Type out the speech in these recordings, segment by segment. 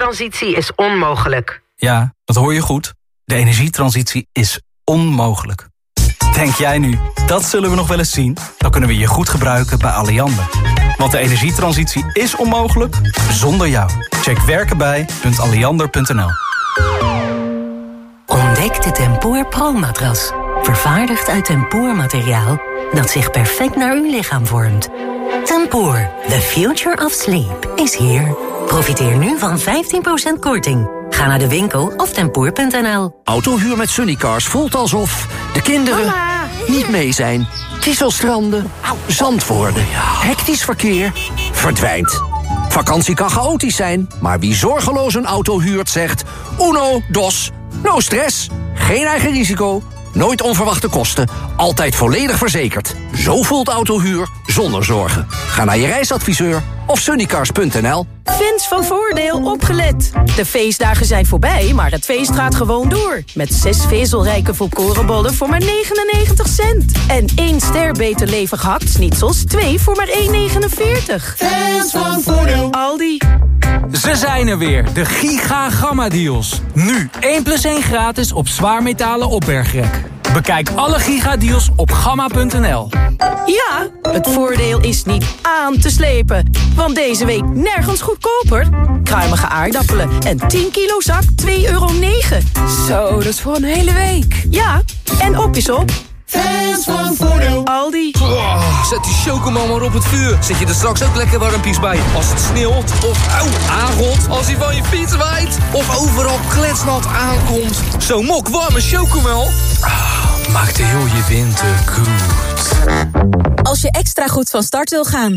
energietransitie is onmogelijk. Ja, dat hoor je goed. De energietransitie is onmogelijk. Denk jij nu, dat zullen we nog wel eens zien? Dan kunnen we je goed gebruiken bij Alliander. Want de energietransitie is onmogelijk zonder jou. Check werkenbij.alliander.nl Ontdek de Tempoor Pro-matras. Vervaardigd uit tempoormateriaal dat zich perfect naar uw lichaam vormt. Tempoor, the future of sleep, is here. Profiteer nu van 15% korting. Ga naar de winkel of tempoor.nl. Autohuur met Sunnycars voelt alsof de kinderen niet mee zijn. Kieselstranden, zand worden, hectisch verkeer, verdwijnt. Vakantie kan chaotisch zijn, maar wie zorgeloos een auto huurt zegt... uno, dos, no stress, geen eigen risico, nooit onverwachte kosten, altijd volledig verzekerd. Zo voelt autohuur zonder zorgen. Ga naar je reisadviseur of sunnycars.nl. Fans van Voordeel opgelet. De feestdagen zijn voorbij, maar het feest gaat gewoon door. Met zes vezelrijke volkorenbollen voor maar 99 cent. En één ster beter levig hakt-snitsels, twee voor maar 1,49. Fans van Voordeel. Aldi. Ze zijn er weer, de Giga Gamma Deals. Nu 1 plus 1 gratis op zwaarmetalen opbergrek. Bekijk alle gigadeals op gamma.nl. Ja, het voordeel is niet aan te slepen. Want deze week nergens goedkoper. Kruimige aardappelen en 10 kilo zak 2,9 euro. Zo, dat is voor een hele week. Ja, en op is op. Fans van Voordeel. Aldi. Oh, zet die chocomel maar op het vuur. Zet je er straks ook lekker warmpies bij. Als het sneeuwt of auw, aangot. Als hij van je fiets waait. Of overal kletsnat aankomt. Zo'n mok warme chocomel. Ah, maakt heel je winter goed. Als je extra goed van start wil gaan.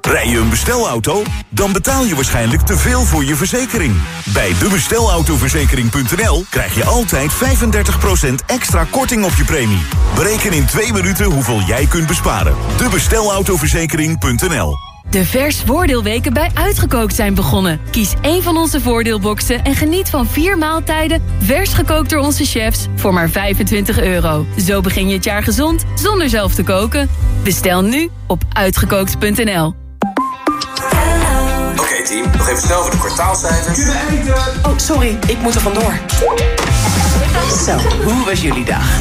Rij je een bestelauto? Dan betaal je waarschijnlijk te veel voor je verzekering. Bij debestelautoverzekering.nl krijg je altijd 35% extra korting op je premie. Bereken in twee minuten hoeveel jij kunt besparen. Debestelautoverzekering.nl De vers voordeelweken bij Uitgekookt zijn begonnen. Kies één van onze voordeelboxen en geniet van vier maaltijden... vers gekookt door onze chefs voor maar 25 euro. Zo begin je het jaar gezond zonder zelf te koken. Bestel nu op uitgekookt.nl. Oké team, nog even snel voor de kwartaalcijfers. Oh, sorry, ik moet er vandoor. Zo, hoe was jullie dag?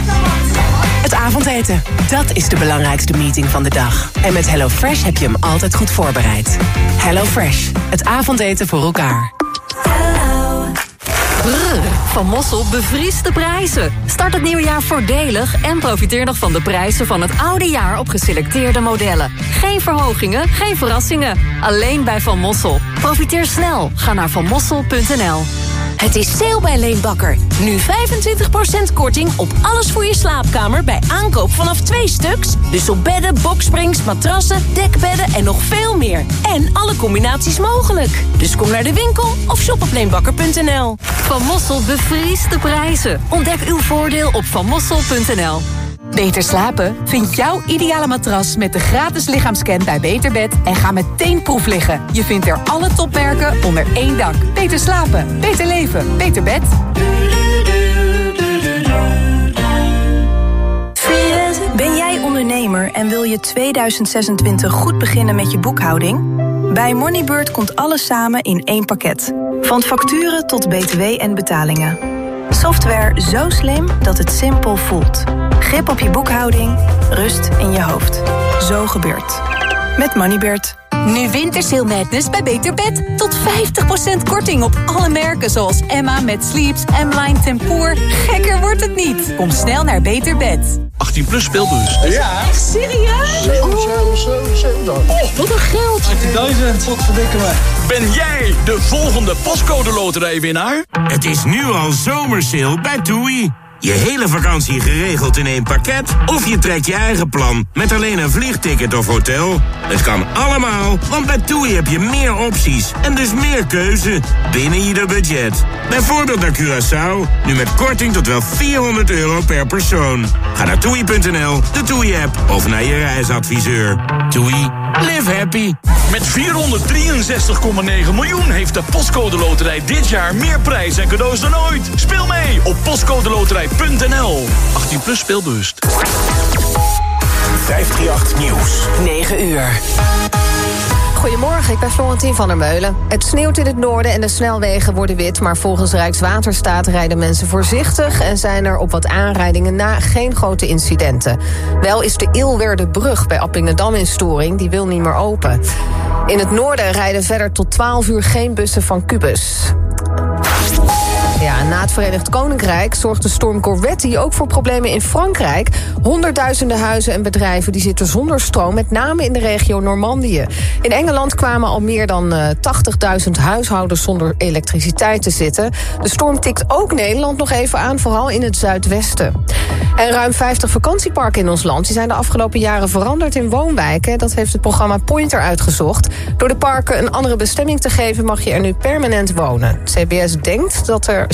Het avondeten, dat is de belangrijkste meeting van de dag. En met HelloFresh heb je hem altijd goed voorbereid. HelloFresh, het avondeten voor elkaar. Van Mossel bevriest de prijzen. Start het nieuwe jaar voordelig en profiteer nog van de prijzen van het oude jaar op geselecteerde modellen. Geen verhogingen, geen verrassingen. Alleen bij Van Mossel. Profiteer snel. Ga naar vanmossel.nl. Het is sale bij Leenbakker. Nu 25% korting op alles voor je slaapkamer bij aankoop vanaf twee stuks. Dus op bedden, boksprings, matrassen, dekbedden en nog veel meer. En alle combinaties mogelijk. Dus kom naar de winkel of shop op leenbakker.nl. Van Mossel bevriest de prijzen. Ontdek uw voordeel op vanmossel.nl. Beter slapen? Vind jouw ideale matras met de gratis lichaamscan bij Beterbed en ga meteen proef liggen. Je vindt er alle topmerken onder één dak. Beter slapen, beter leven, beter bed. Ben jij ondernemer en wil je 2026 goed beginnen met je boekhouding? Bij Moneybird komt alles samen in één pakket. Van facturen tot btw en betalingen. Software zo slim dat het simpel voelt. Grip op je boekhouding, rust in je hoofd. Zo gebeurt. Met Moneybird. Nu Wintersale Madness bij Beter Bed. Tot 50% korting op alle merken zoals Emma met Sleeps, M-Line Tempoor. Gekker wordt het niet. Kom snel naar Beter Bed. 18 plus speelbus. Ja. Echt serieus? 7, 7, 7, 7. Oh, wat een geld. 18.000. Wat verdikken me. Ben jij de volgende postcode loterijwinnaar? Het is nu al zomersale bij TUI. Je hele vakantie geregeld in één pakket? Of je trekt je eigen plan met alleen een vliegticket of hotel? Het kan allemaal, want bij TUI heb je meer opties en dus meer keuze binnen ieder budget. Bijvoorbeeld naar Curaçao, nu met korting tot wel 400 euro per persoon. Ga naar TUI.nl, de TUI-app of naar je reisadviseur. TUI Live happy. Met 463,9 miljoen heeft de Postcode Loterij dit jaar meer prijs en cadeaus dan ooit. Speel mee op postcodeloterij.nl. 18 plus speelbewust. 538 Nieuws. 9 uur. Goedemorgen, ik ben Florentien van der Meulen. Het sneeuwt in het noorden en de snelwegen worden wit... maar volgens Rijkswaterstaat rijden mensen voorzichtig... en zijn er op wat aanrijdingen na geen grote incidenten. Wel is de Ilwerde brug bij Appingedam in storing, die wil niet meer open. In het noorden rijden verder tot 12 uur geen bussen van Cubus. Na het Verenigd Koninkrijk zorgt de storm Corvetti ook voor problemen in Frankrijk. Honderdduizenden huizen en bedrijven die zitten zonder stroom, met name in de regio Normandië. In Engeland kwamen al meer dan uh, 80.000 huishoudens zonder elektriciteit te zitten. De storm tikt ook Nederland nog even aan, vooral in het zuidwesten. En ruim 50 vakantieparken in ons land die zijn de afgelopen jaren veranderd in woonwijken. Dat heeft het programma Pointer uitgezocht. Door de parken een andere bestemming te geven mag je er nu permanent wonen. CBS denkt dat er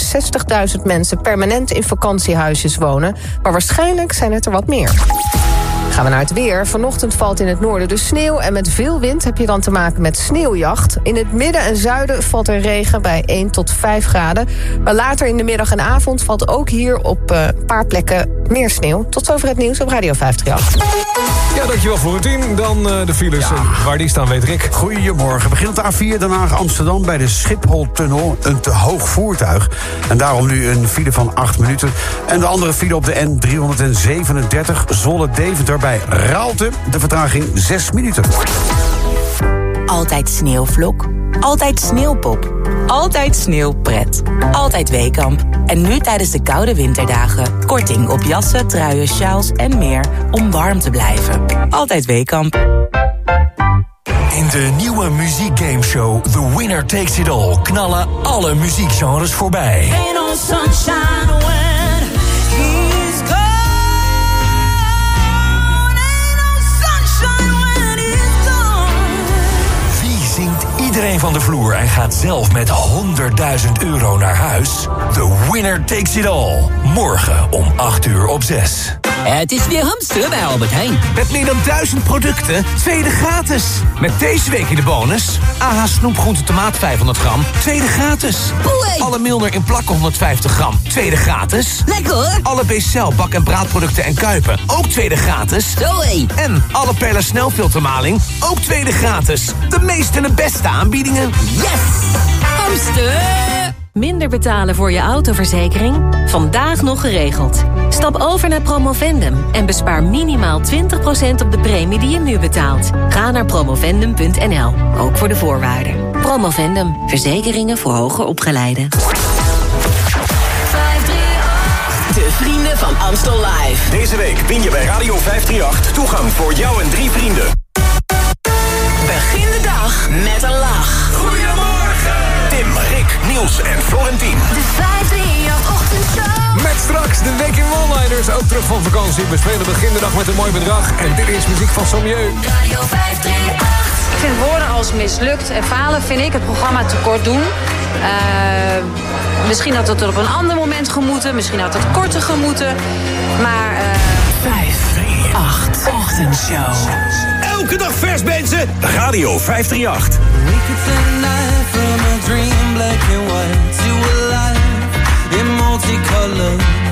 60.000 mensen permanent in vakantiehuisjes wonen. Maar waarschijnlijk zijn het er wat meer. Gaan we naar het weer. Vanochtend valt in het noorden de sneeuw... en met veel wind heb je dan te maken met sneeuwjacht. In het midden en zuiden valt er regen bij 1 tot 5 graden. Maar later in de middag en avond valt ook hier op uh, een paar plekken meer sneeuw. Tot zover het nieuws op Radio 538. Ja, dankjewel Florentien. Dan uh, de files. Ja. Waar die staan weet Rick. Goedemorgen. Begint de A4 Den Haag Amsterdam bij de Schipholtunnel. Een te hoog voertuig. En daarom nu een file van 8 minuten. En de andere file op de N337 Zwolle-Deventer bij Raalte. De vertraging 6 minuten. Altijd sneeuwvlok. Altijd sneeuwpop. Altijd sneeuwpret. Altijd Weekamp. En nu tijdens de koude winterdagen. Korting op jassen, truien, sjaals en meer om warm te blijven. Altijd Weekamp. In de nieuwe muziekgameshow The Winner Takes It All... knallen alle muziekgenres voorbij. Ain't no sunshine when iedereen van de vloer en gaat zelf met 100.000 euro naar huis? The Winner Takes It All. Morgen om 8 uur op 6. Het is weer hamster bij Albert Heijn. Met meer dan duizend producten, tweede gratis. Met deze week in de bonus... AH snoepgroente tomaat 500 gram, tweede gratis. Alle Milner in plakken 150 gram, tweede gratis. Lekker hoor. Alle Bcel bak- en braadproducten en kuipen, ook tweede gratis. Zoé. En alle Perla snelfiltermaling, ook tweede gratis. De meeste en de beste aanbiedingen. Yes! Hamster! Minder betalen voor je autoverzekering? Vandaag nog geregeld. Stap over naar Promovendum en bespaar minimaal 20% op de premie die je nu betaalt. Ga naar promovendum.nl, ook voor de voorwaarden. Promovendum, verzekeringen voor hoger opgeleiden. De vrienden van Amstel Live. Deze week win je bij Radio 538 toegang voor jou en drie vrienden. Begin de dag met een lach. Goedemorgen! Tim, Rick, Niels en Florentien. De 538 ochtendshow. Met straks de week in One-Liners. Ook terug van vakantie. We spelen begin de dag met een mooi bedrag. En dit is muziek van Sommieu. Radio 538. Ik vind woorden als mislukt en falen vind ik het programma tekort doen. Uh, misschien had het er op een ander moment gemoeten. Misschien had het korter gemoeten. Maar... Uh... 538 ochtendshow. Elke dag vers, mensen. Radio 538. Black and white to a life in multicolor.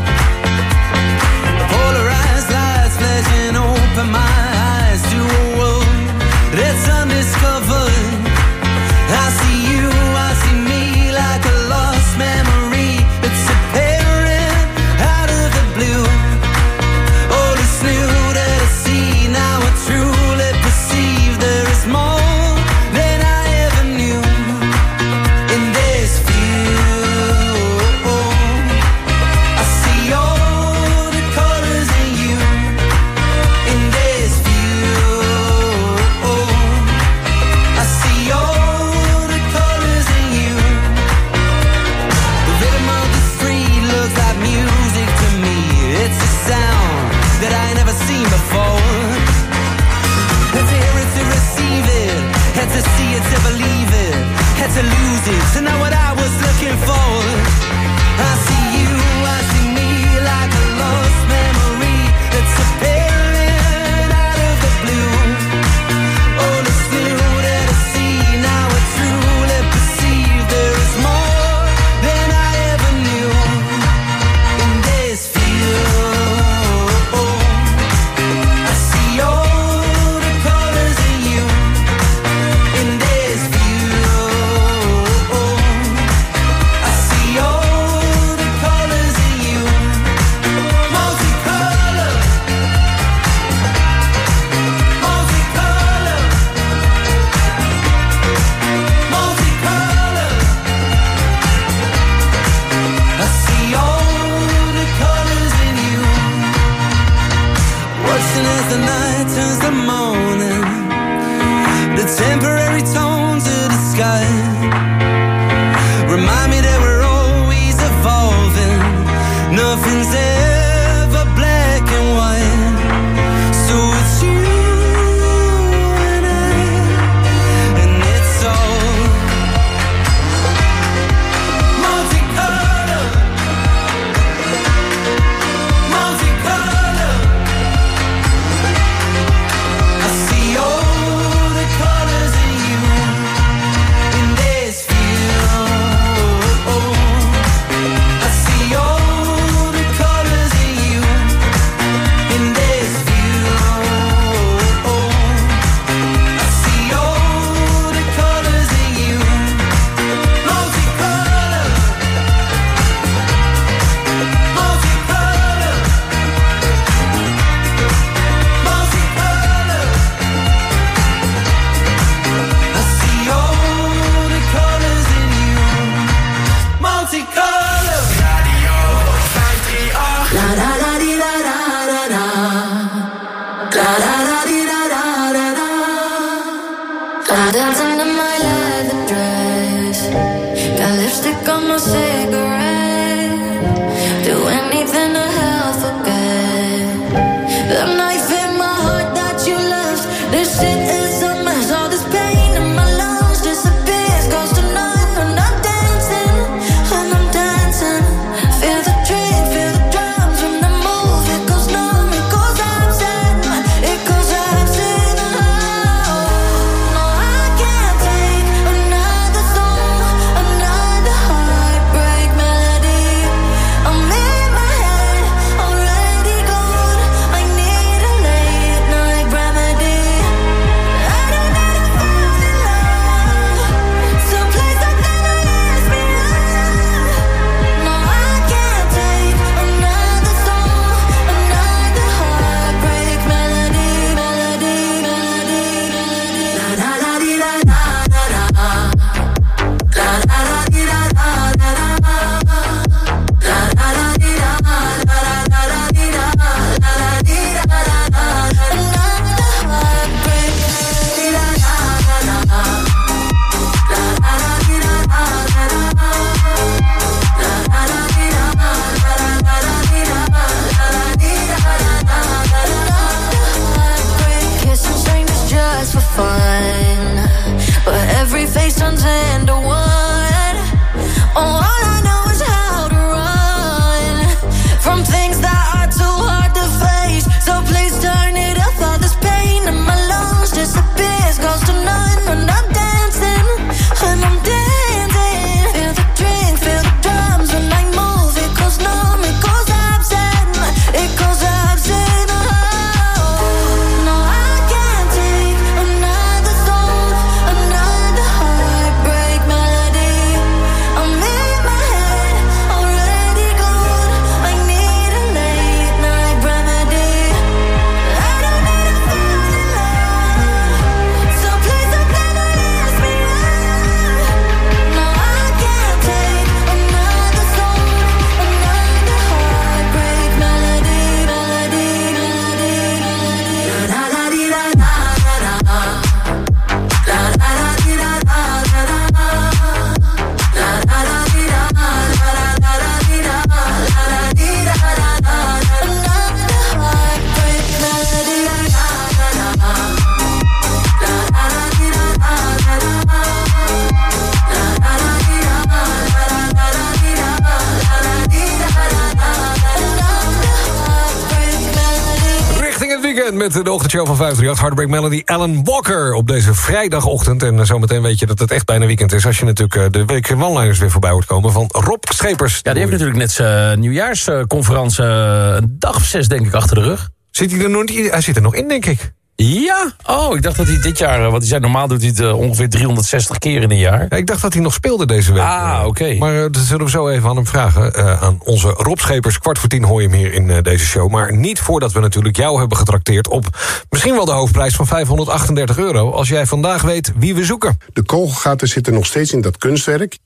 Heartbreak Melody, Alan Walker. Op deze vrijdagochtend. En eh, zometeen weet je dat het echt bijna weekend is... als je natuurlijk eh, de week one-liners weer voorbij wordt komen van Rob Schepers. Ja, die heeft natuurlijk net zijn eh, nieuwjaarsconferentie... een dag of zes, denk ik, achter de rug. Zit hij er nog, hij zit er nog in, denk ik. Ja? Oh, ik dacht dat hij dit jaar... Eh, want hij zei, normaal doet hij het eh, ongeveer 360 keer in een jaar. Ik dacht dat hij nog speelde deze week. Ah, eh. oké. Maar uh, dat zullen we zo even aan hem vragen. Aan onze Rob Schepers. Kwart voor tien hoor je hem hier in deze show. Maar niet voordat we natuurlijk jou hebben getrakteerd op... misschien wel de hoofdprijs van 538 euro... als jij vandaag weet wie we zoeken. De kogelgaten zitten nog steeds in dat kunstwerk.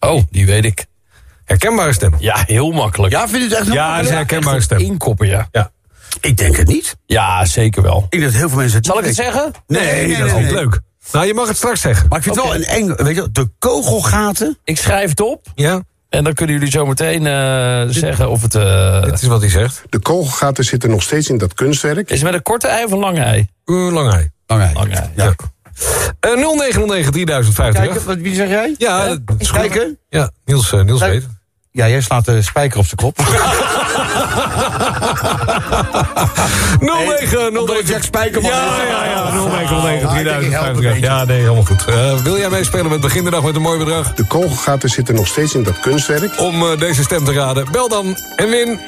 Oh, die weet ik. Herkenbaar stem. Ja, heel makkelijk. Ja, vind je het echt heel Ja, makkelijk? is stem. Inkoppen, ja. ja. Ik denk het niet. Ja, zeker wel. Ik denk dat heel veel mensen het Zal ik het zeggen? Nee, dat is nee, leuk. Nou, je mag het straks zeggen. Maar ik vind het wel een eng... Weet je, de kogelgaten. Ik schrijf het op. Ja. En dan kunnen jullie zo meteen eh, zeggen of het... Eh, Dit is wat hij zegt. De kogelgaten zitten nog steeds in dat kunstwerk. Is het met een korte ei of een lange ei? Eh, uh, lang ei. Lange ei. Lange ei, ja. ja. Uh, 0909 3050. Kijken, wat, wie zeg jij? Ja, ja. kijken. Ja, Niels, Niels weet. Ja, jij slaat de spijker op zijn kop. 0909 Omdat Jack Spijkerman... Ja, ja, ja. 0909 Ah, ik denk, ik help een 3050. beetje. Ja, nee, helemaal goed. Eh, wil jij meespelen met begin de dag met een mooi bedrag? De kogelgaten zitten nog steeds in dat kunstwerk. Om eh, deze stem te raden, bel dan en win.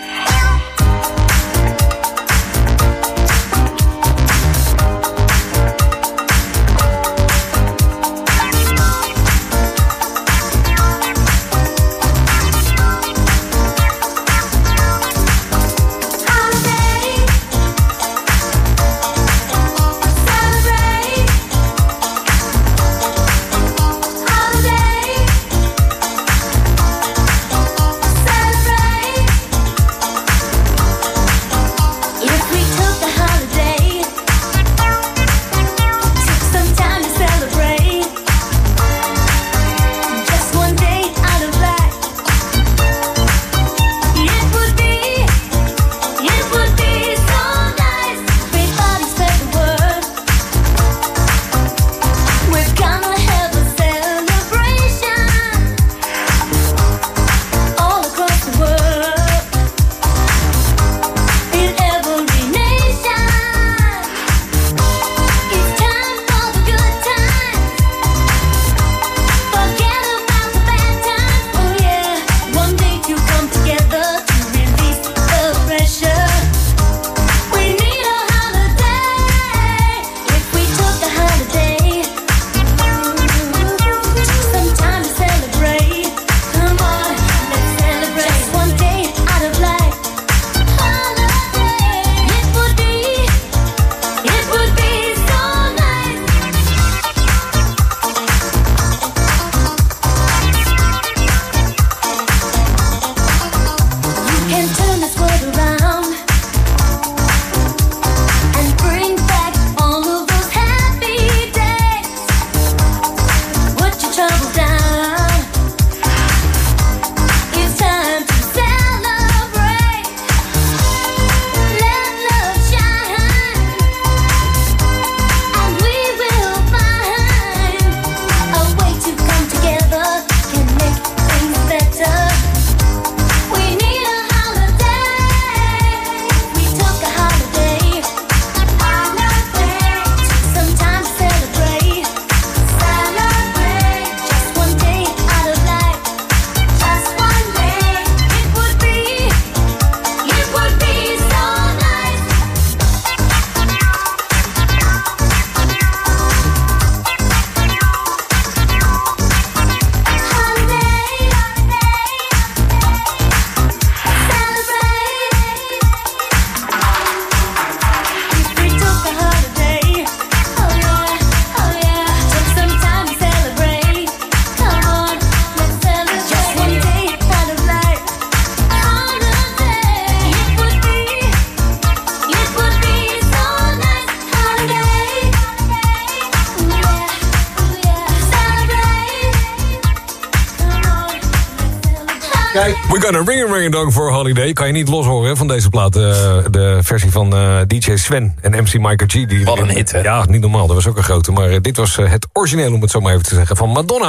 A dong for holiday. Kan je niet los horen van deze plaat. eh, de versie van eh, DJ Sven en MC Michael G. Die, Wat een hit, hè? Ja, niet normaal. Dat was ook een grote. Maar eh, dit was het origineel, om het zo maar even te zeggen, van Madonna.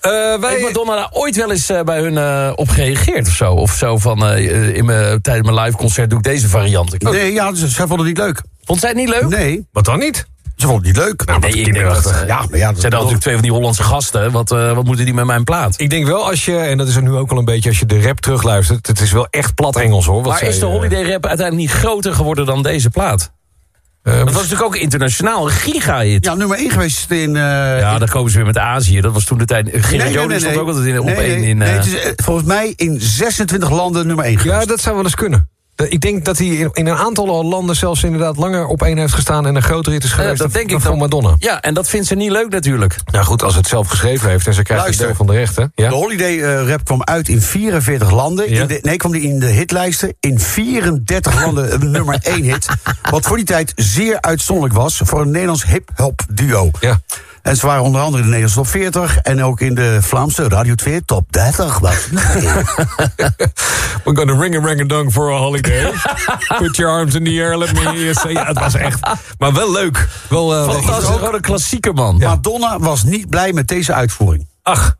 Eh, wij... Heeft Madonna daar ooit wel eens bij hun eh, op gereageerd of zo? Of zo van, eh, in mijn, tijdens mijn live concert doe ik deze variant. Ik- Nee, ja, ze, zij vonden het niet leuk. Vond zij het niet leuk? Nee, Wat dan niet? Ze vonden het niet leuk. Nee, ik denk dat, ja, maar ja, dat zijn dan natuurlijk twee van die Hollandse gasten. Wat, eh, wat moeten die met mijn plaat? Ik denk wel als je, en dat is er nu ook al een beetje... als je de rap terugluistert, het is wel echt plat Engels hoor. Wat Maar zij, is de eh, holiday rap uiteindelijk niet groter geworden dan deze plaat? eh, Dat was natuurlijk ook internationaal, een giga-hit. Ja, nummer 1 geweest in... eh, Ja, dan komen ze weer met Azië. Dat was toen de tijd... Gerard Joling stond ook altijd in, op Nee, nee, in... nee, het is volgens mij in 26 landen nummer 1 geweest. Ja, dat zou wel eens kunnen. Eh, Ik denk dat hij in in een aantal landen zelfs inderdaad langer op één heeft gestaan... en een grotere hit is eh, geweest dat dan- denk dan ik voor dan. Madonna. Ja, en dat vindt ze niet leuk natuurlijk. Nou goed, als het zelf geschreven heeft en ze krijgt een Luister. deel van de rechten. Ja? De Holiday eh, Rap kwam uit in 44 landen. Ja. In de, nee, kwam die in de hitlijsten. In 34 landen een nummer 1 hit. Wat voor die tijd zeer uitzonderlijk was voor een Nederlands hip-hop duo. Ja. En ze waren onder andere in de Nederlandse top 40 en ook in de Vlaamse Radio 2 top 30. Was. We're gonna ring a rang a dong for a holiday. Put your arms in the air, let me hear you say. Ja, het was echt, maar wel leuk. Wel, eh, Fantastisch, gewoon een klassieke man. Madonna was niet blij met deze uitvoering. Ach.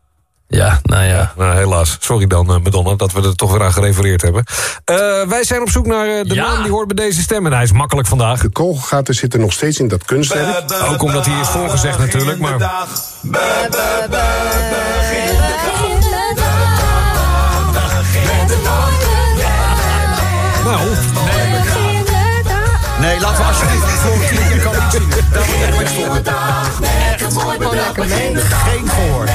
Ja, nou ja. Nou, helaas. Sorry dan, eh, Madonna, dat we er toch weer aan gerefereerd hebben. Eh, wij zijn op zoek naar eh, de naam die hoort bij deze stem. En hij is makkelijk vandaag. De kogelgaten zitten nog steeds in dat kunstwerk. Ook omdat hij is voorgezegd natuurlijk, maar... Nou, Nee, laten we alsjeblieft niet voor tien keer kan niet zingen. Dat wordt echt best voor. Gewoon lekker mee. Geen gehoor.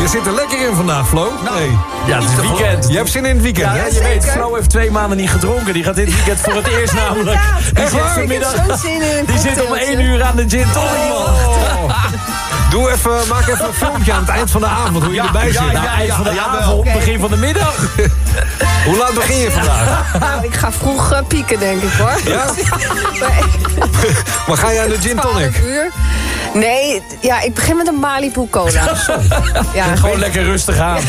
Je zit er lekker in vandaag, Flo. Nee. Ja, het is weekend. Je hebt zin in het weekend, Ja, hè? je weet, Flo heeft twee maanden niet gedronken. Die gaat dit weekend voor het eerst namelijk. Die Echt zit vanmiddag. Ik heb zo'n zin in een Die zit om één uur aan de gin tonic, man. Doe even, maak even een filmpje aan het eind van de avond hoe je erbij zit. Nou, eind van de avond, Oké. begin van de middag. Hoe laat begin je vandaag? Nou, ik ga vroeg eh, pieken, denk ik hoor. Ja? Maar ga jij aan de gin 12 tonic? uur. Nee, ja, ik begin met een Malibu cola. Ja, Gewoon lekker rustig aan.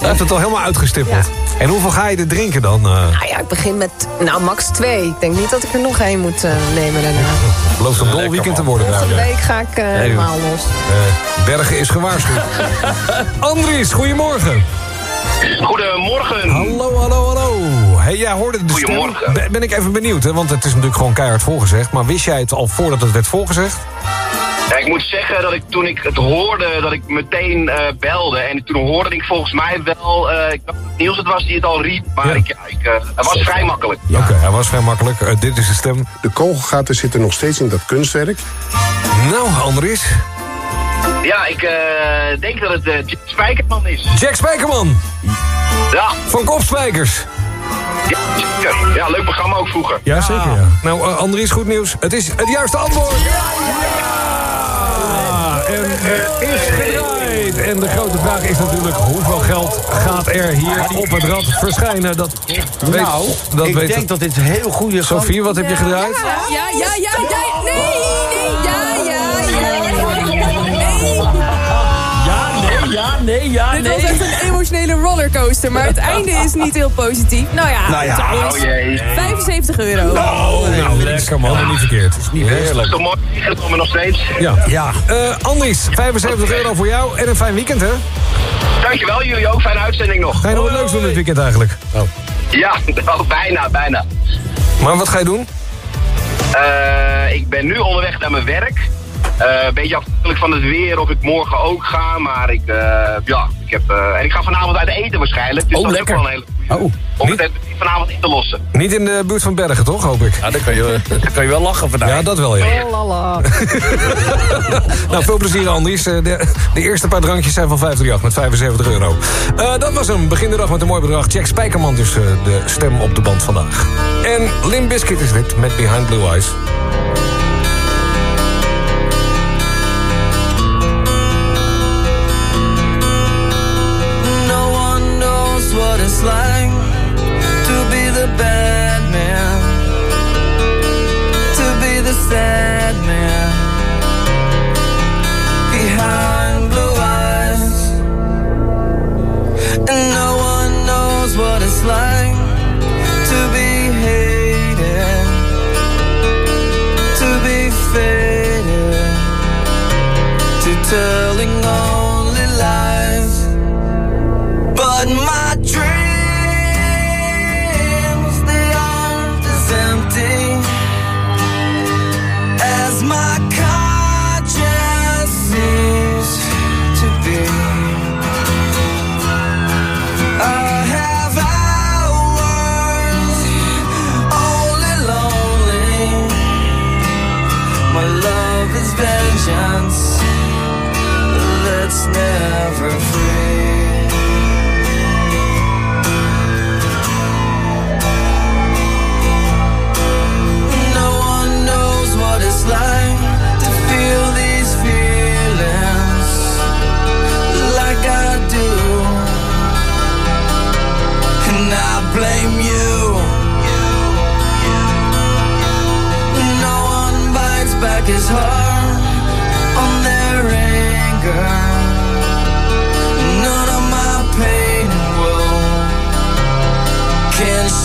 Je hebt het al helemaal uitgestippeld. En hoeveel ga je er drinken dan? eh? Nou ja, ik begin met, nou, max twee. Ik denk niet dat ik er nog één moet eh, nemen daarna. belooft een dol weekend te worden. Volgende ja. week ga ik helemaal los. Eh, Bergen is gewaarschuwd. Andries, goedemorgen. Goedemorgen. Hallo, hallo, hallo. Hey, jij hoorde de stem. Goedemorgen. Ben, ben ik even benieuwd, hè? want het is natuurlijk gewoon keihard voorgezegd. Maar wist jij het al voordat het werd voorgezegd? Ja, ik moet zeggen dat ik toen ik het hoorde, dat ik meteen eh, belde. En toen hoorde ik volgens mij wel, eh, ik dacht dat Niels het was die het al riep. Maar ik, ja, ik, eh, het was vrij makkelijk. Oké, hij was vrij makkelijk. Eh, dit is de stem. De kogelgaten zitten nog steeds in dat kunstwerk. Nou, Andries. Ja, ik eh, denk dat het eh, Jack Spijkerman is. Jack Spijkerman. Ja. Van Kopspijkers. Ja, zeker. Ja, leuk programma ook vroeger. Ja, zeker. Ja. Nou, eh, Andries, goed nieuws. Het is het juiste antwoord. Ja! En er is gedraaid. En de grote vraag is natuurlijk... hoeveel geld gaat er hier op het rad verschijnen? Dat weet, Nou, dat ik weet denk dat dit heel goede... Sophie, wat heb je gedraaid? Ja, ja, ja, ja. Nee, nee, ja, Dit nee. was echt een emotionele rollercoaster, maar het einde is niet heel positief. Nou ja, Nou ja. trouwens, Oh jee. 75 euro. Oh, nou, lekker man. Helemaal niet verkeerd. Het is niet Dat is heerlijk. toch mooi nog steeds. Ja. ja. Eh, Andries, 75 euro voor jou en een fijn weekend, hè? Dankjewel, jullie ook. Fijne uitzending nog. Ga je nog wat leuks doen dit weekend eigenlijk? Oh. Ja, oh, bijna, bijna. Maar wat ga je doen? Eh, ik ben nu onderweg naar mijn werk. Eh, een beetje afhankelijk van het weer of ik morgen ook ga. Maar ik, eh, ja, ik heb... eh, en ik ga vanavond uit eten waarschijnlijk. Dus Oh, dat lekker. is ook wel een hele. Oh, Om het vanavond in te lossen. Niet in de buurt van Bergen, toch, hoop ik? Ja, dan kan je, dan kan je wel lachen vandaag. Ja, dat wel, ja. Oh. Nou, veel plezier, Andries. Eh, De, de eerste paar drankjes zijn van 538 met 75 euro. Eh, dat was hem. Begin de dag met een mooi bedrag. Jack Spijkerman dus eh, de stem op de band vandaag. En Lim Biscuit is dit met Behind Blue Eyes. Never free.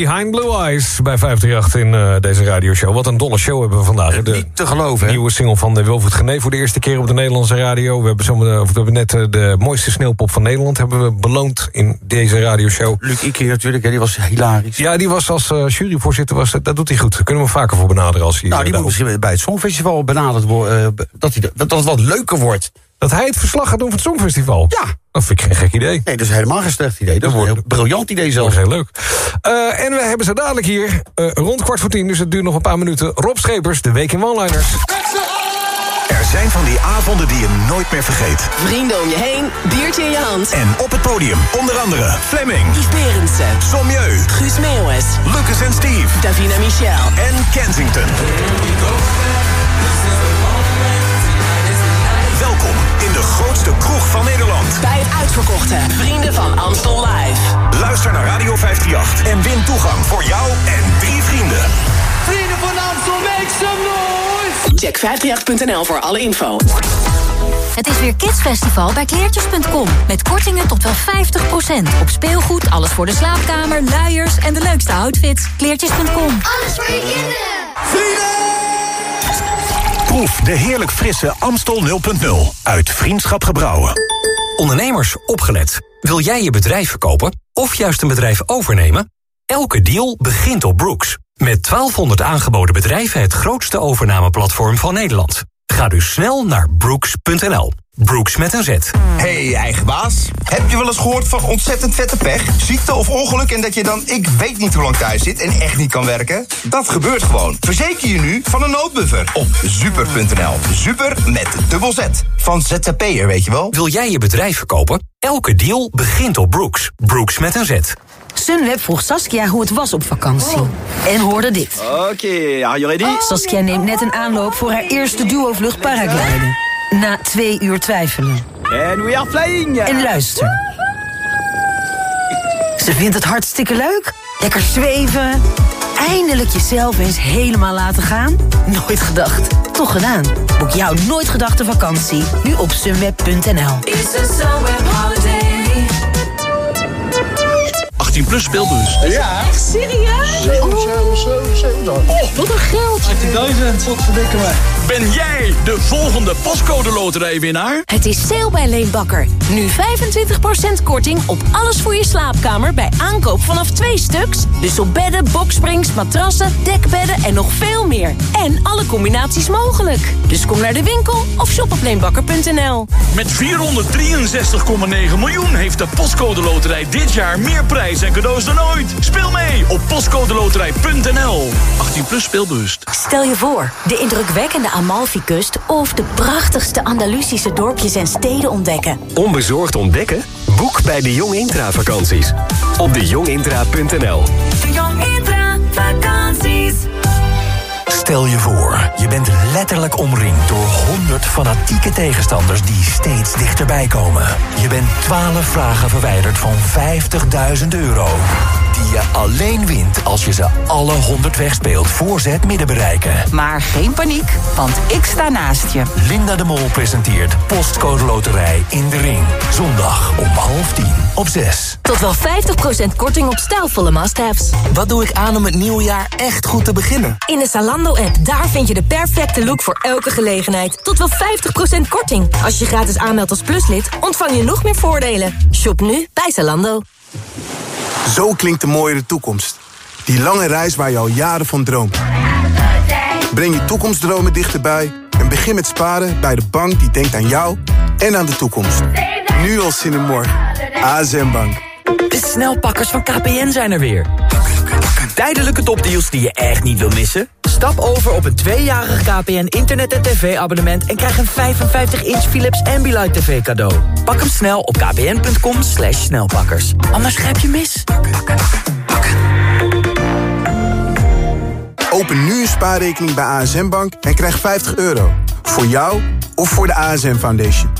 Behind Blue Eyes bij 538 in eh, deze radioshow. Wat een dolle show hebben we vandaag. De te geloven, hè? nieuwe single van de Wilfried Gené voor de eerste keer op de Nederlandse radio. We hebben, zo, we hebben net eh, de mooiste sneeuwpop van Nederland hebben we beloond in deze radioshow. Luc Ike natuurlijk, hè, die was hilarisch. Ja, die was als eh, juryvoorzitter, was, dat doet hij goed. Daar kunnen we vaker voor benaderen als hij... Nou, die eh, moet misschien bij het Songfestival benaderd worden. eh, dat, hij, dat het wat leuker wordt. Dat hij het verslag gaat doen van het Songfestival? Ja. Dat vind ik geen gek idee. Nee, dat is helemaal geen slecht idee. Dat is een briljant idee zelfs. Dat is heel leuk. Eh, en we hebben ze dadelijk hier, eh, rond kwart voor tien, dus het duurt nog een paar minuten. Rob Schepers, de Week in One-Liners. Er zijn van die avonden die je nooit meer vergeet. Vrienden om je heen, biertje in je hand. En op het podium onder andere Fleming, Yves Berendsen, Sommieu, Guus Meeuwis, Lucas en Steve Davina Michel. en Kensington. De grootste kroeg van Nederland. Bij het uitverkochte Vrienden van Amstel Live. Luister naar Radio 538 en win toegang voor jou en drie vrienden. Vrienden van Amstel, make some noise! Check 538.nl voor alle info. Het is weer Kidsfestival bij kleertjes.com. Met kortingen tot wel 50%. Op speelgoed, alles voor de slaapkamer, luiers en de leukste outfits. Kleertjes.com. Alles voor je kinderen. Proef de heerlijk frisse Amstel 0.0 uit Vriendschap Gebrouwen. Ondernemers, opgelet. Wil jij je bedrijf verkopen of juist een bedrijf overnemen? Elke deal begint op Brooks. Met 1200 aangeboden bedrijven het grootste overnameplatform van Nederland. Ga dus snel naar brooks.nl. Brooks met een Z. Hey, eigen baas. Heb je wel eens gehoord van ontzettend vette pech, ziekte of ongeluk... en dat je dan ik weet niet hoe lang thuis zit en echt niet kan werken? Dat gebeurt gewoon. Verzeker je nu van een noodbuffer op super.nl. Super met dubbel Z. Van ZZP'er, weet je wel. Wil jij je bedrijf verkopen? Elke deal begint op Brooks. Brooks met een Z. Sunweb vroeg Saskia hoe het was op vakantie. En hoorde dit. Oké, are you ready? Saskia neemt net een aanloop voor haar eerste duo-vlucht paragliden na twee uur twijfelen. En we are flying! En luister. Ze vindt het hartstikke leuk. Lekker zweven. Eindelijk jezelf eens helemaal laten gaan. Nooit gedacht. Toch gedaan. Boek jouw nooit gedachte vakantie nu op sunweb.nl. 18 plus speelbus. Ja. Echt serieus? 7, 7, 7, Oh, wat een geld. 50.000. verdikken mij. Ben jij de volgende postcode loterijwinnaar? Het is sale bij Leenbakker. Nu 25% korting op alles voor je slaapkamer bij aankoop vanaf twee stuks. Dus op bedden, boksprings, matrassen, dekbedden en nog veel meer. En alle combinaties mogelijk. Dus kom naar de winkel of shop op leenbakker.nl. Met 463,9 miljoen heeft de postcode loterij dit jaar meer prijs en cadeaus dan ooit. Speel mee op postcodeloterij.nl. 18 plus speelbewust. Stel je voor, de indrukwekkende Amalfi-kust... of de prachtigste Andalusische dorpjes en steden ontdekken. Onbezorgd ontdekken? Boek bij de Jong Intra vakanties. Op dejongintra.nl De Jong Intra vakanties. Stel je voor, je bent letterlijk omringd door 100 fanatieke tegenstanders die steeds dichterbij komen. Je bent 12 vragen verwijderd van 50.000 euro. Die je alleen wint als je ze alle 100 wegspeelt voor ze het midden bereiken. Maar geen paniek, want ik sta naast je. Linda de Mol presenteert Postcode Loterij in de Ring. Zondag om half tien op 6. Tot wel 50% korting op stijlvolle must-haves. Wat doe ik aan om het nieuwe jaar echt goed te beginnen? In de Zalando-app, daar vind je de perfecte look voor elke gelegenheid. Tot wel 50% korting. Als je gratis aanmeldt als pluslid, ontvang je nog meer voordelen. Shop nu bij Zalando. Zo klinkt de mooiere toekomst. Die lange reis waar je al jaren van droomt. Breng je toekomstdromen dichterbij en begin met sparen bij de bank die denkt aan jou en aan de toekomst. Nu al zin in morgen. ASM Bank. De snelpakkers van KPN zijn er weer. Tijdelijke topdeals die je echt niet wil missen? Stap over op een tweejarig KPN internet- en tv-abonnement... en krijg een 55-inch Philips Ambilight TV cadeau. Pak hem snel op kpn.com slash snelpakkers. Anders grijp je mis. Open nu een spaarrekening bij ASM Bank en krijg 50 euro. Voor jou of voor de ASM Foundation.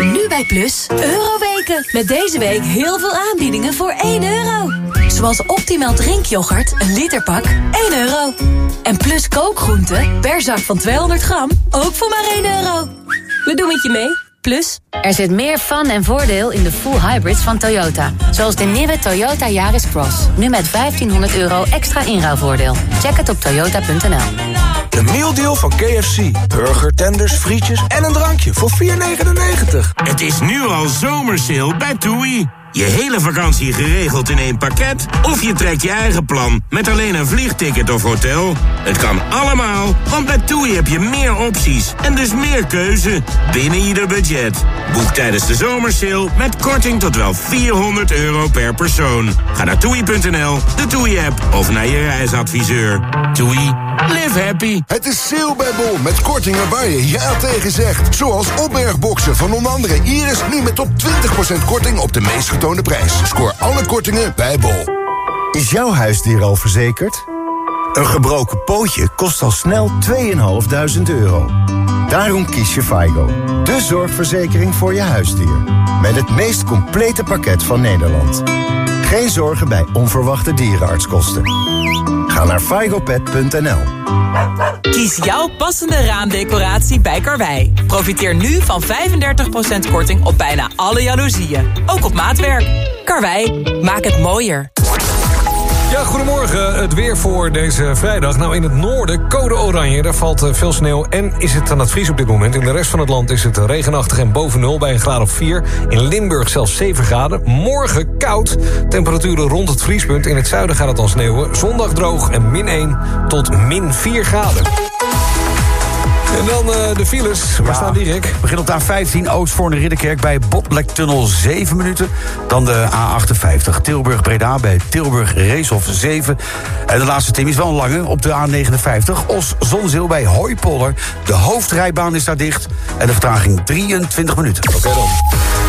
Nu bij Plus, Euroweken. Met deze week heel veel aanbiedingen voor 1 euro. Zoals optimaal drinkyoghurt, een literpak, 1 euro. En Plus kookgroenten, per zak van 200 gram, ook voor maar 1 euro. We doen het je mee, Plus. Er zit meer fun en voordeel in de full hybrids van Toyota. Zoals de nieuwe Toyota Yaris Cross. Nu met 1500 euro extra inruilvoordeel. Check het op toyota.nl. De mealdeal van KFC. Burger, tenders, frietjes en een drankje voor 4,99. Het is nu al zomersale bij TUI. Je hele vakantie geregeld in één pakket? Of je trekt je eigen plan met alleen een vliegticket of hotel? Het kan allemaal, want bij TUI heb je meer opties en dus meer keuze binnen ieder budget. Boek tijdens de zomersale met korting tot wel 400 euro per persoon. Ga naar toei.nl, de TUI-app of naar je reisadviseur. TUI, live happy. Het is sale bij Bol met kortingen waar je ja tegen zegt. Zoals opbergboxen van onder andere Iris nu met tot 20% korting op de meest prijs. Scoor alle kortingen bij Bol. Is jouw huisdier al verzekerd? Een gebroken pootje kost al snel 2.500 euro. Daarom kies je FIGO, de zorgverzekering voor je huisdier. Met het meest complete pakket van Nederland. Geen zorgen bij onverwachte dierenartskosten. Ga naar figopet.nl. Kies jouw passende raamdecoratie bij Karwei. Profiteer nu van 35% korting op bijna alle jaloezieën. Ook op maatwerk. Karwei, maak het mooier. Ja, goedemorgen. Het weer voor deze vrijdag. Nou, in het noorden code oranje. Daar valt eh, veel sneeuw en is het aan het vriezen op dit moment. In de rest van het land is het regenachtig en boven nul bij een graad of 4. In Limburg zelfs 7 graden. Morgen koud. Temperaturen rond het vriespunt. In het zuiden gaat het dan sneeuwen. Zondag droog en min 1 tot min 4 graden. En dan eh, de files. Waar staan die, Rick? Begin op de A15, Oostvoorne Ridderkerk bij Botlektunnel 7 minuten. Dan de A58, Tilburg-Breda bij Tilburg Reeshof 7. En de laatste Tim is wel een lange op de A59. Os-Zonzeel bij Hooipolder. De hoofdrijbaan is daar dicht. En de vertraging 23 minuten. Oké dan.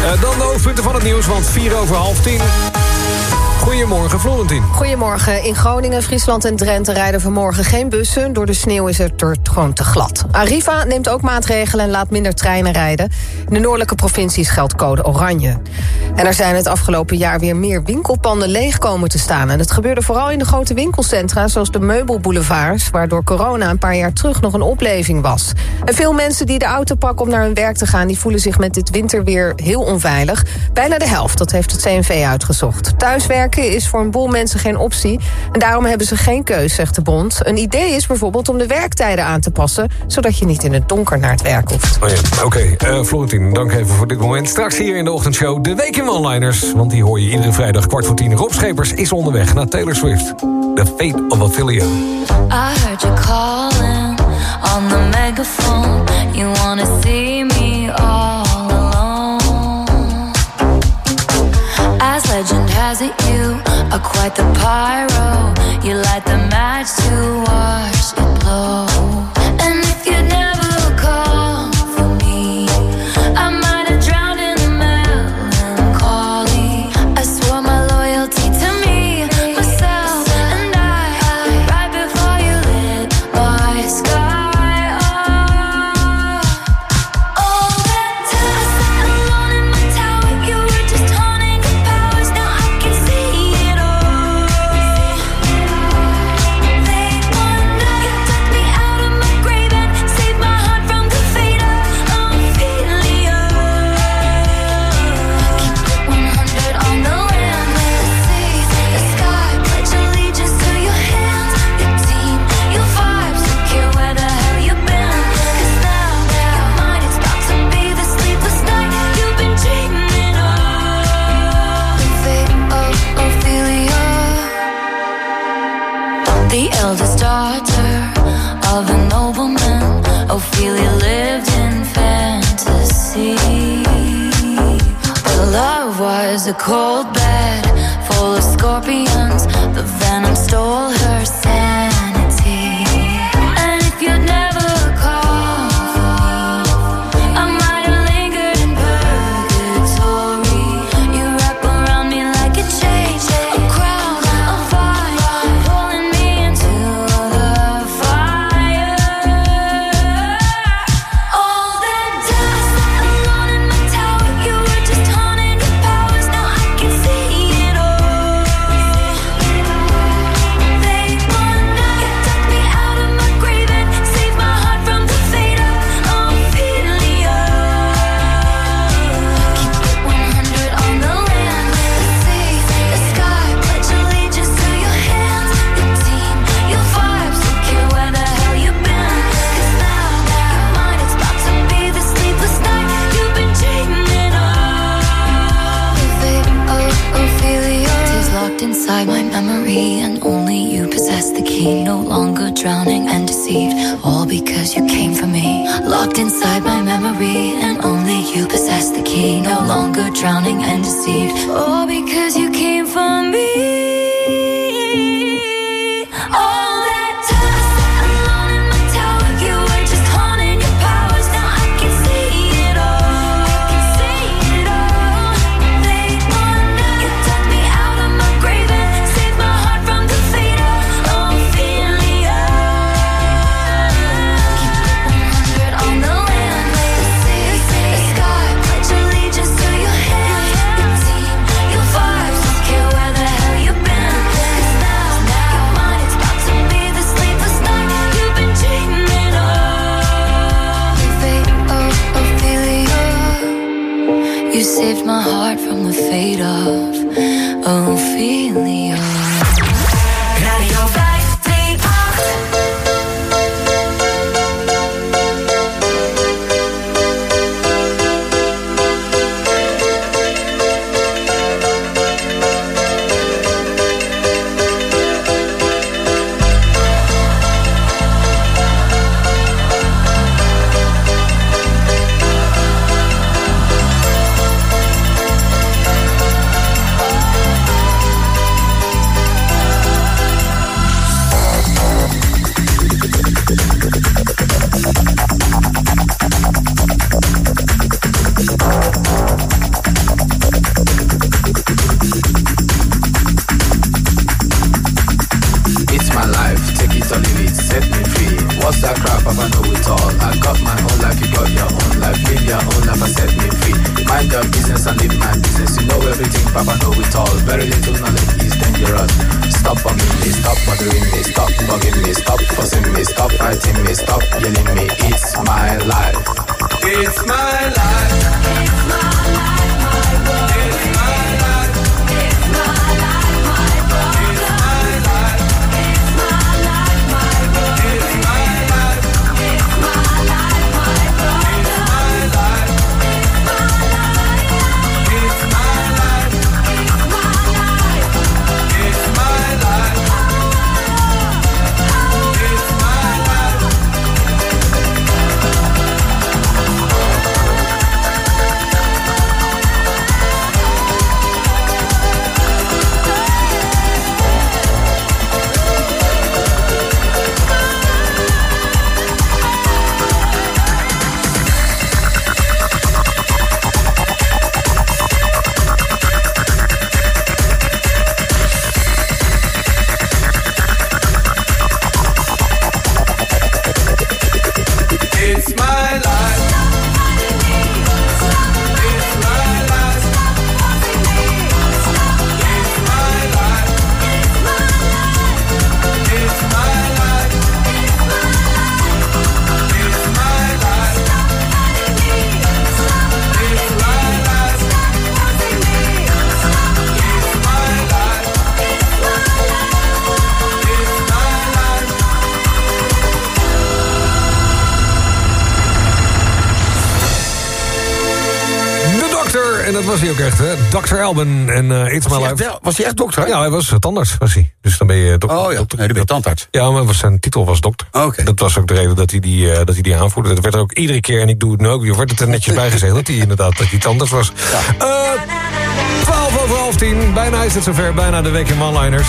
Eh, dan de hoofdpunten van het nieuws, want 4 over half 10. Goedemorgen, Florentien. Goedemorgen. In Groningen, Friesland en Drenthe rijden vanmorgen geen bussen. Door de sneeuw is het er gewoon te glad. Arriva neemt ook maatregelen en laat minder treinen rijden. In de noordelijke provincies geldt code oranje. En er zijn het afgelopen jaar weer meer winkelpanden leeg komen te staan. En dat gebeurde vooral in de grote winkelcentra, zoals de meubelboulevards... waar door corona een paar jaar terug nog een opleving was. En veel mensen die de auto pakken om naar hun werk te gaan... die voelen zich met dit winterweer heel onveilig. Bijna de helft, dat heeft het CNV uitgezocht. Thuiswerken is voor een boel mensen geen optie. En daarom hebben ze geen keus, zegt de bond. Een idee is bijvoorbeeld om de werktijden aan te passen... zodat je niet in het donker naar het werk hoeft. Oh ja, Oké, eh, Florentien, dank even voor dit moment. Straks hier in de ochtendshow de Week in One-Liners. Want die hoor je iedere vrijdag kwart voor tien. Rob Schepers is onderweg naar Taylor Swift. The Fate of Ophelia. I heard you calling on the megaphone. You wanna see has it, you are quite the pyro. You light the match to watch it blow. Cold You saved my heart from the fate of Ophelia. Dr. Alban en uh, My Life. was hij echt dokter? Ja, hij was uh, tandarts, was hij. Dus dan ben je dokter. Oh ja, dokter. nee, dan ben je tandarts. Ja, maar zijn titel was dokter. Oké. Dat was ook de reden dat hij die, eh, dat hij die aanvoerde. Dat werd er ook iedere keer, en ik doe het nu ook, je wordt het er netjes bij gezegd... dat hij inderdaad dat hij tandarts was. Eh 12 over half 10, bijna is het zover, bijna de week in one-liners.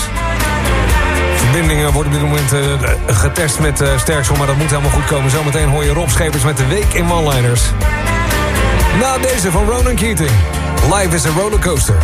Verbindingen worden op dit moment eh, getest met uh, Sterksel, maar dat moet helemaal goed komen. Zometeen hoor je Rob Schepers met de week in one-liners. Na deze van Ronan Keating. Life is a rollercoaster.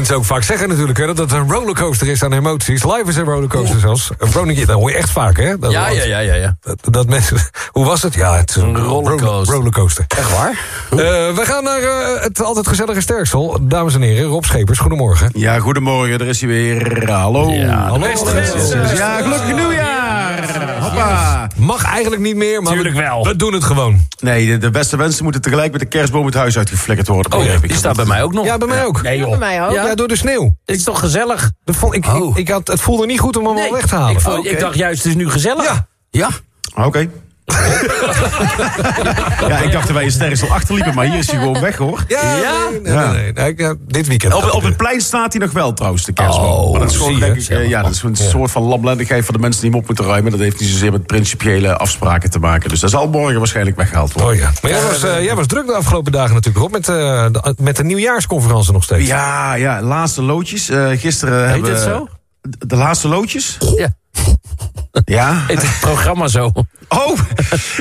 Mensen ook vaak zeggen natuurlijk, hè, dat het een rollercoaster is aan emoties. Live is een rollercoaster zelfs. Een Veronica, dat hoor je echt vaak, hè? Dat, Ja, ja, ja, ja, ja. Dat, dat mensen, hoe was het? Ja, het is een, rollercoaster. rollercoaster. Echt waar? Eh, we gaan naar eh, het altijd gezellige Sterksel. Dames en heren, Rob Schepers, goedemorgen. Ja, goedemorgen, daar is hij weer. Hallo. Ja, Hallo. beste. Ja, gelukkig nieuwjaar. Hoppa. Mag eigenlijk niet meer, maar Tuurlijk we, wel. we doen het gewoon. Nee, de, de beste wensen moeten tegelijk met de kerstboom het huis uitgeflikkerd worden. Oh, die staat bij mij ook nog. Ja, bij mij ook. Nee, Ja, joh. bij mij ook. Ja, door de sneeuw. Het is toch gezellig? Dat vond, ik, ik, ik had, het voelde niet goed om hem al weg te halen. Ik, vond- ik dacht juist, het is nu gezellig. Ja. Ja? Oké. ja, ik dacht dat wij een sterrensel achterliepen, maar hier is hij gewoon weg, hoor. Ja, nee, nee, Ja. nee, nee. Nee, ik, ja, dit weekend. Op, op het plein staat hij nog wel trouwens, de kerstboom. Oh, maar dat is gewoon, zie je, denk ik, zeg eh, ja, dat is een soort van lamlendigheid van de mensen die hem op moeten ruimen. Dat heeft niet zozeer met principiële afspraken te maken. Dus dat zal morgen waarschijnlijk weggehaald worden. Oh ja. Maar jij was, eh, jij was druk de afgelopen dagen natuurlijk, Rob. Met, eh, de, met de nieuwjaarsconferentie nog steeds. Ja, ja, laatste loodjes. Eh, gisteren hebben het zo? De, de laatste loodjes? Ja. Ja. Heet het programma zo? Oh,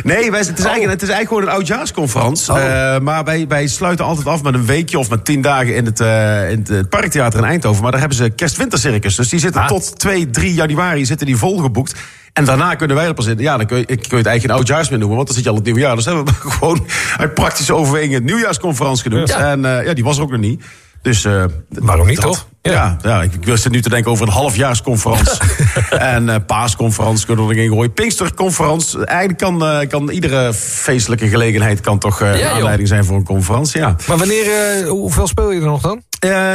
nee, wij, het, is eigenlijk, het is eigenlijk gewoon een oudjaarsconferentie. Eh, maar wij, wij sluiten altijd af met een weekje of met tien dagen in het, eh, in het Parktheater in Eindhoven. Maar daar hebben ze kerst-wintercircus. Dus die zitten tot 2, 3 januari zitten die volgeboekt. En daarna kunnen wij er pas in. Ja, dan kun je, kun je het eigenlijk geen oudjaars meer noemen, want dan zit je al het nieuwe jaar. Dus hebben we gewoon uit praktische overwegingen een nieuwjaarsconferentie genoemd. Ja. En eh, ja, die was er ook nog niet. Dus, eh, Waarom niet, dat- toch? Ja, ja, ik, ik wist nu te denken over een halfjaarsconferentie. en eh paasconferentie kunnen we erin gooien. Pinksterconferentie. Eigenlijk kan, eh, kan iedere feestelijke gelegenheid kan toch Ja, aanleiding zijn voor een conferentie. Ja. Maar wanneer, hoeveel speel je er nog dan?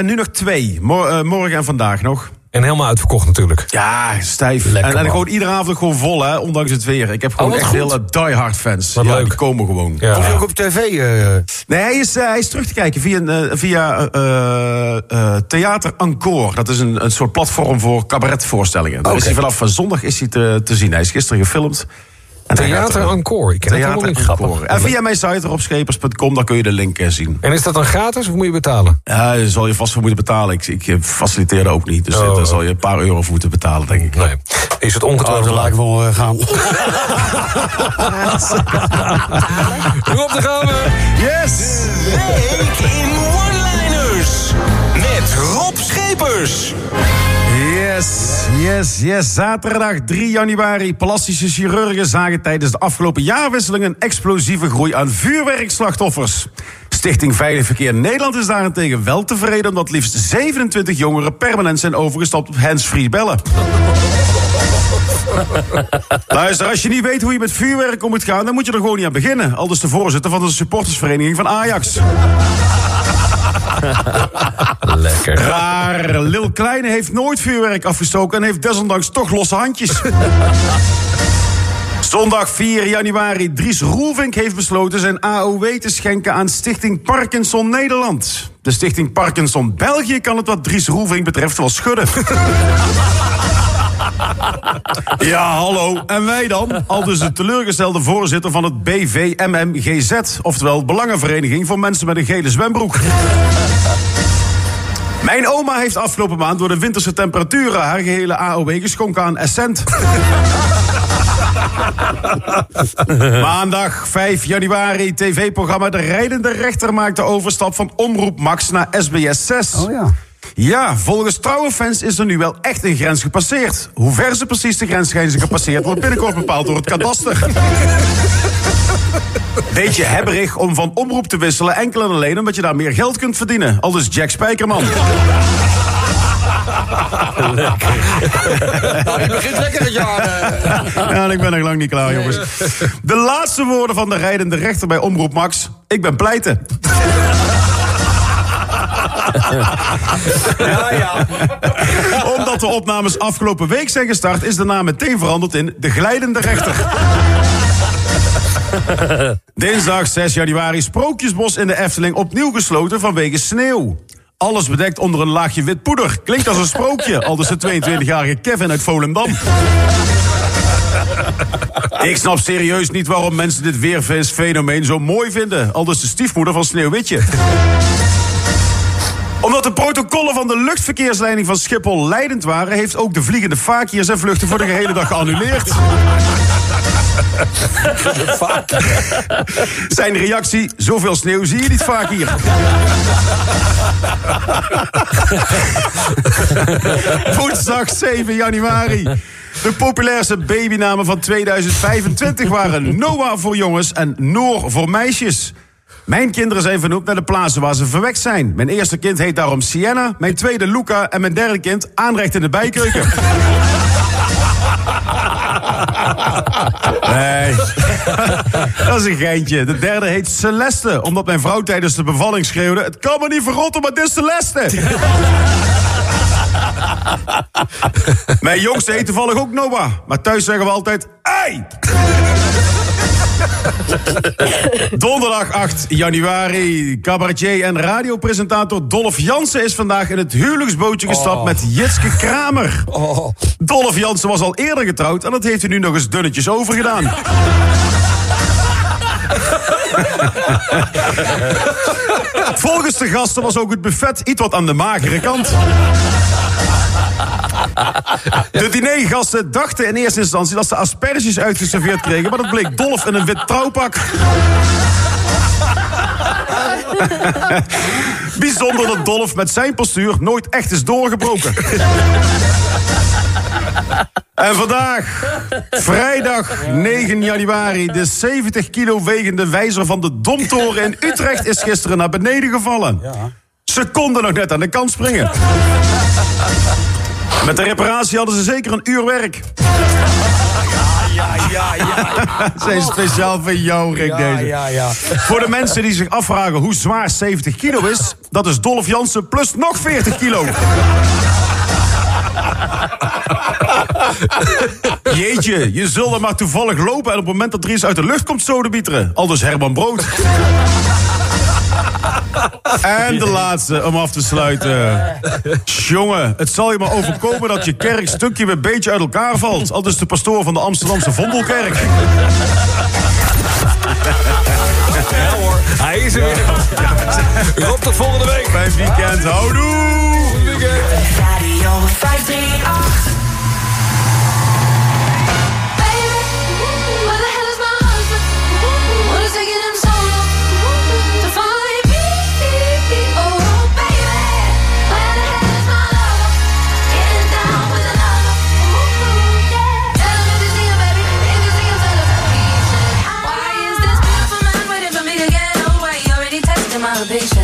Nu nog twee. Mor- morgen en vandaag nog. En helemaal uitverkocht natuurlijk. Ja, stijf. Lekker, en, gewoon iedere avond gewoon vol, hè, ondanks het weer. Ik heb gewoon wat echt goed. hele diehard fans. Wat ja, leuk. Die komen gewoon. Ja. Ja. ook op tv? Nee, hij is, eh, hij is terug te kijken via, een, eh, via eh, eh, Theater Encore. Dat is een, een soort platform voor cabaretvoorstellingen. Daar is hij vanaf eh, zondag is hij te, te zien. Hij is gisteren gefilmd. Theater er- Encore. Ik ken het helemaal Theater niet. Encore. Grappig. En via mijn site op schepers.com, daar kun je de link eh, zien. En is dat dan gratis of moet je betalen? Ja, daar zal je vast voor moeten betalen. Ik, ik eh, faciliteer dat ook niet. Dus Oh. daar zal je een paar euro voor moeten betalen, denk ik. Nee. Is het ongetwijfeld Oh, laag? wel eh, gaan. Rob, daar gaan we. Yes! Week in One-Liners. Met Rob Schepers. Yes, yes, yes. Zaterdag 3 januari. Plastische chirurgen zagen tijdens de afgelopen jaarwisseling... een explosieve groei aan vuurwerkslachtoffers. Stichting Veilig Verkeer Nederland is daarentegen wel tevreden... omdat liefst 27 jongeren permanent zijn overgestapt op hands-free bellen. Luister, als je niet weet hoe je met vuurwerk om moet gaan... dan moet je er gewoon niet aan beginnen. Al dus de voorzitter van de supportersvereniging van Ajax. Lekker. Raar. Lil Kleine heeft nooit vuurwerk afgestoken... en heeft desondanks toch losse handjes. Zondag 4 januari. Dries Roelvink heeft besloten zijn AOW te schenken aan Stichting Parkinson Nederland. De Stichting Parkinson België kan het wat Dries Roelvink betreft wel schudden. Ja, hallo. En wij dan? Al dus de teleurgestelde voorzitter van het BVMMGZ. Oftewel Belangenvereniging voor Mensen met een Gele Zwembroek. Mijn oma heeft afgelopen maand door de winterse temperaturen haar gehele AOW geschonken aan Essent. Maandag 5 januari, tv-programma De Rijdende Rechter maakt de overstap van Omroep Max naar SBS 6. Oh ja. Ja, volgens trouwe fans is er nu wel echt een grens gepasseerd. Hoe ver ze precies de grens zijn gepasseerd... wordt binnenkort bepaald door het kadaster. Beetje hebberig om van omroep te wisselen... enkel en alleen omdat je daar meer geld kunt verdienen. Al dus Jack Spijkerman. Nou, je begint lekker het jaar. Ja, ik ben nog lang niet klaar, jongens. De laatste woorden van de rijdende rechter bij Omroep Max. Ik ben pleiten. Ja. Omdat de opnames afgelopen week zijn gestart... is de naam meteen veranderd in de glijdende rechter. Dinsdag 6 januari Sprookjesbos in de Efteling opnieuw gesloten vanwege sneeuw. Alles bedekt onder een laagje wit poeder. Klinkt als een sprookje, al dus de 22-jarige Kevin uit Volendam. Ik snap serieus niet waarom mensen dit weerfenomeen zo mooi vinden. Al dus de stiefmoeder van Sneeuwwitje. Omdat de protocollen van de luchtverkeersleiding van Schiphol leidend waren... heeft ook de vliegende vaak hier zijn vluchten voor de gehele dag geannuleerd. Zijn reactie, zoveel sneeuw zie je niet vaak hier. Woensdag 7 januari. De populairste babynamen van 2025 waren Noah voor jongens en Noor voor meisjes. Mijn kinderen zijn vernoemd naar de plaatsen waar ze verwekt zijn. Mijn eerste kind heet daarom Sienna, mijn tweede Luca en mijn derde kind aanrecht in de bijkeuken. Nee, dat is een geintje. De derde heet Celeste, omdat mijn vrouw tijdens de bevalling schreeuwde... het kan me niet verrotten, maar dit is Celeste. mijn jongste heet toevallig ook Noah, maar thuis zeggen we altijd... Ei! Donderdag 8 januari. Cabaretier en radiopresentator Dolph Jansen is vandaag in het huwelijksbootje gestapt Oh. met Jitske Kramer. Dolph Jansen was al eerder getrouwd en dat heeft hij nu nog eens dunnetjes overgedaan. Volgens de gasten was ook het buffet iets wat aan de magere kant. De dinergasten dachten in eerste instantie dat ze asperges uitgeserveerd kregen, maar dat bleek Dolf in een wit trouwpak. Bijzonder dat Dolf met zijn postuur nooit echt is doorgebroken. En vandaag, vrijdag 9 januari, de 70 kilo wegende wijzer van de Domtoren in Utrecht is gisteren naar beneden gevallen. Ze konden nog net aan de kant springen. Met de reparatie hadden ze zeker een uur werk. Ja, ja, ja. Zijn speciaal voor jou, Rick, Ja, deze. ja, ja. Voor de mensen die zich afvragen hoe zwaar 70 kilo is... dat is Dolph Jansen plus nog 40 kilo. Jeetje, je zult er maar toevallig lopen... en op het moment dat er iets uit de lucht komt sodebieteren. Aldus Herman Brood. En de laatste, om af te sluiten. Jongen, het zal je maar overkomen dat je kerk stukje bij beetje uit elkaar valt. Al dus de pastoor van de Amsterdamse Vondelkerk. Ja hoor, hij is er weer. Rob, tot volgende week. Fijn weekend, houdoe. Radio 538. salvation.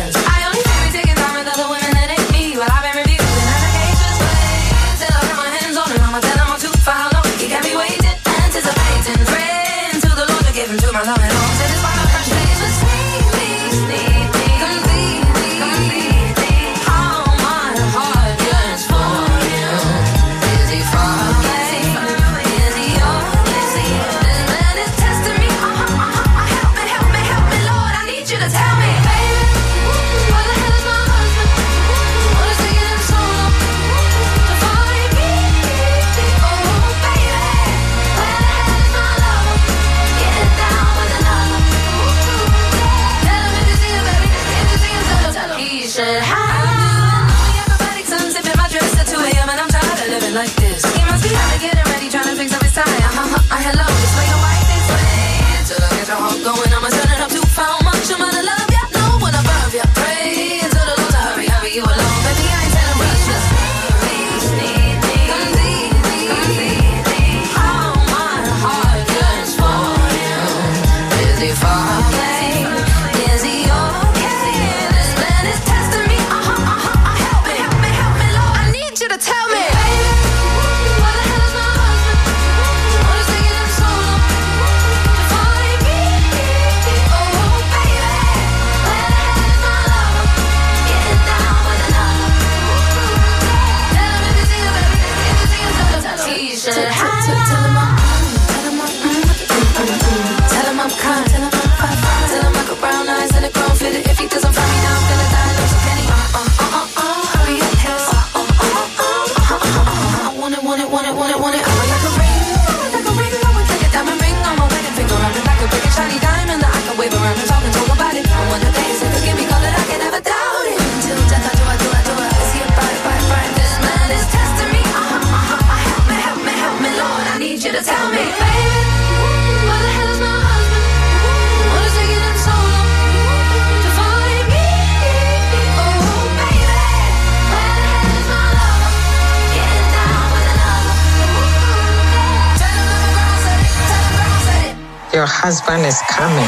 Husband is coming.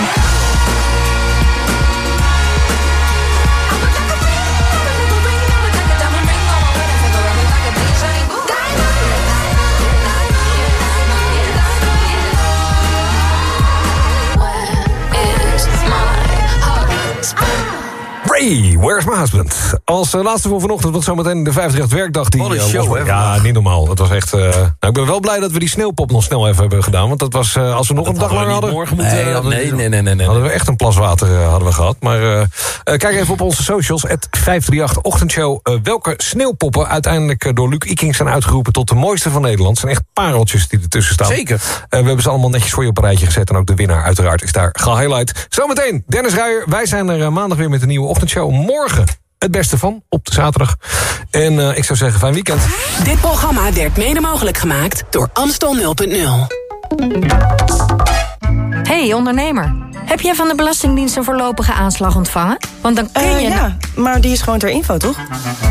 Ray, where's my husband? Als eh, laatste voor vanochtend, wat zometeen de 50 werkdag die... Wat een eh, show, hè, Ja, niet normaal. Het was echt... eh, nou, ik ben wel blij dat we die sneeuwpop nog snel even hebben gedaan. Want dat was, als we nog een dag hadden langer hadden... morgen moeten- hadden we- nee, nee, nee, nee, nee. Hadden we echt een plas water hadden we gehad. Maar kijk even op onze socials. Het 538 ochtendshow. welke sneeuwpoppen uiteindelijk door Luc Iking zijn uitgeroepen... tot de mooiste van Nederland. Het zijn echt pareltjes die ertussen staan. Zeker. We hebben ze allemaal netjes voor je op een rijtje gezet. En ook de winnaar uiteraard is daar gehighlight. Zometeen, Dennis Ruijer. Wij zijn er maandag weer met een nieuwe ochtendshow. Morgen het beste van, op de zaterdag. En eh, ik zou zeggen, fijn weekend. Dit programma werd mede mogelijk gemaakt door Amstel 0.0. Hey ondernemer, heb jij van de Belastingdienst een voorlopige aanslag ontvangen? Want dan kun Eh, je... ja, maar die is gewoon ter info, toch?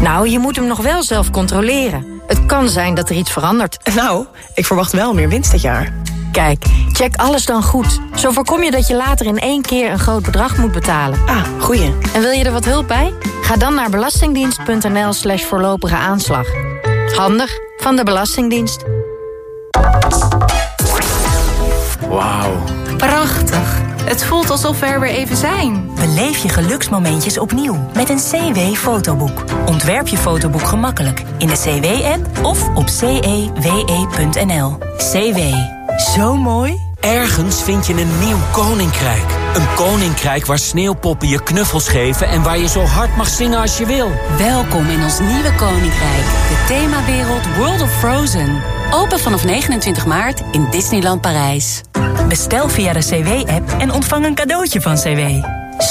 Nou, je moet hem nog wel zelf controleren. Het kan zijn dat er iets verandert. Nou, ik verwacht wel meer winst dit jaar. Kijk, check alles dan goed. Zo voorkom je dat je later in één keer een groot bedrag moet betalen. Ah, goeie. En wil je er wat hulp bij? Ga dan naar belastingdienst.nl slash voorlopige aanslag. Handig van de Belastingdienst. Wauw. Prachtig. Het voelt alsof we er weer even zijn. Beleef je geluksmomentjes opnieuw met een CW-fotoboek. Ontwerp je fotoboek gemakkelijk in de CW-app of op cewe.nl. CW. Zo mooi. Ergens vind je een nieuw koninkrijk. Een koninkrijk waar sneeuwpoppen je knuffels geven... en waar je zo hard mag zingen als je wil. Welkom in ons nieuwe koninkrijk. De themawereld World of Frozen. Open vanaf 29 maart in Disneyland Parijs. Bestel via de CW-app en ontvang een cadeautje van CW.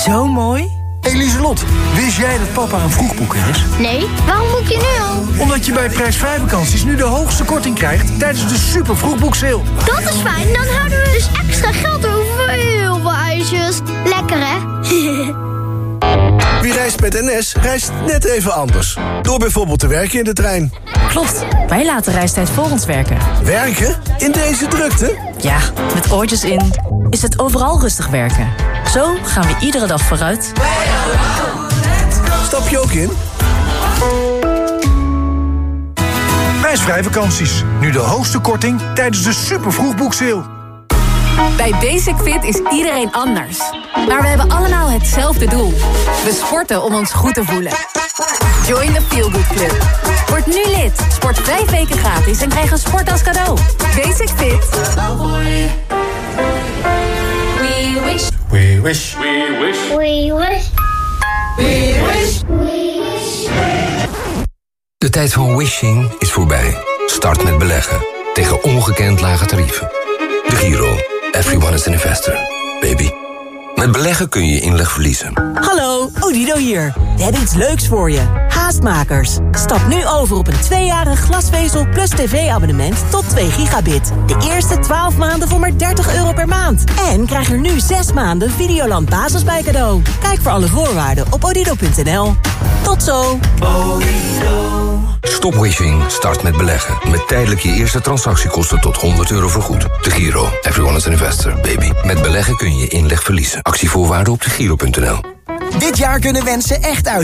Zo mooi. Eliselot, wist jij dat papa een vroegboeker is? Nee, waarom boek je nu al? Omdat je bij prijsvrij vakanties nu de hoogste korting krijgt tijdens de super vroegboekseil. Dat is fijn, dan houden we dus extra geld over voor heel veel ijsjes. Lekker hè? Wie reist met NS, reist net even anders. Door bijvoorbeeld te werken in de trein. Klopt, wij laten reistijd voor ons werken. Werken? In deze drukte? Ja, met oortjes in is het overal rustig werken. Zo gaan we iedere dag vooruit. Stap je ook in? Prijsvrij vakanties. Nu de hoogste korting tijdens de super vroegboekseil. Bij Basic Fit is iedereen anders. Maar we hebben allemaal hetzelfde doel. We sporten om ons goed te voelen. Join the Feel Good Club. Word nu lid. Sport vijf weken gratis en krijg een sport als cadeau. Basic Fit. We wish. We wish. We wish. We wish. We wish. We wish. De tijd van wishing is voorbij. Start met beleggen. Tegen ongekend lage tarieven. De Giro. Everyone is an investor. Baby. Met beleggen kun je inleg verliezen. Hallo, Odido hier. We hebben iets leuks voor je. Haastmakers. Stap nu over op een tweejarig glasvezel plus tv-abonnement tot 2 gigabit. De eerste 12 maanden voor maar 30 euro per maand. En krijg er nu 6 maanden Videoland Basis bij cadeau. Kijk voor alle voorwaarden op odido.nl. Tot zo. Stop wishing. Start met beleggen. Met tijdelijk je eerste transactiekosten tot 100 euro vergoed. De Giro. Everyone is an investor. Baby. Met beleggen kun je inleg verliezen. Actievoorwaarden op de Giro.nl. Dit jaar kunnen wensen echt uitkomen.